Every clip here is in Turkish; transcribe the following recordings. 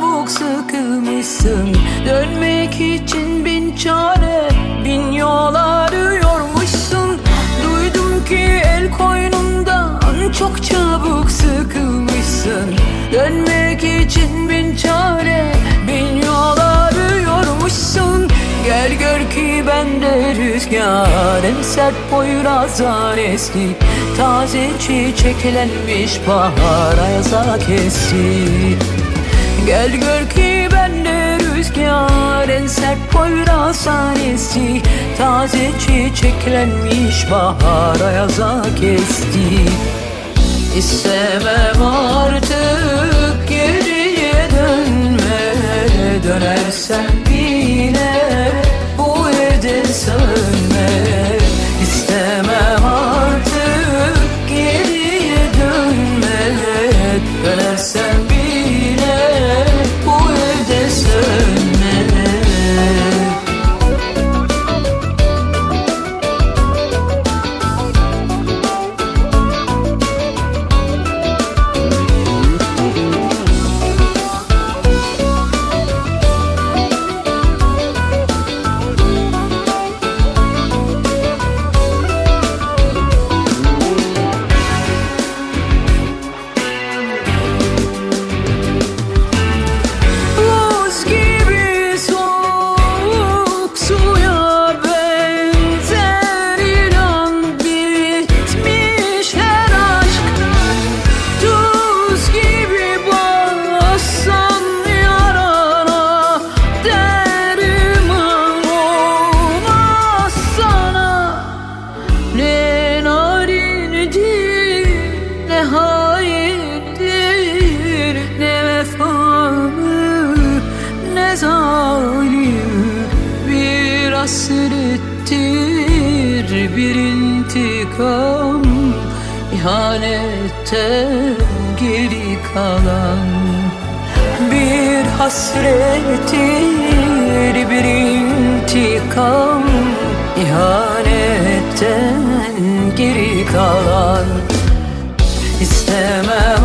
çabuk sıkılmışsın. Dönmek için bin çare bin yol arıyormuşsun. Duydum ki el koynundan çok çabuk sıkılmışsın. Dönmek için bin çare bin yol arıyormuşsun. Gel gör ki bende rüzgar En sert boyrazdan eski. Taze çiçeklenmiş bahar Ayaza kesti Gel gör ki bende rüzgar En sert poyrazdan esti Taze çiçeklenmiş bahar ayaza kesti. İstemem artık hasrettir bir intikam ihanetten geri kalan. Bir hasrettir bir intikam ihanetten geri kalan. İstemem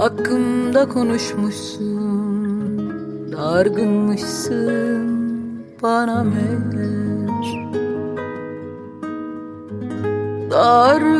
Hakkımda konuşmuşsun Dargınmışsın bana meğer Dar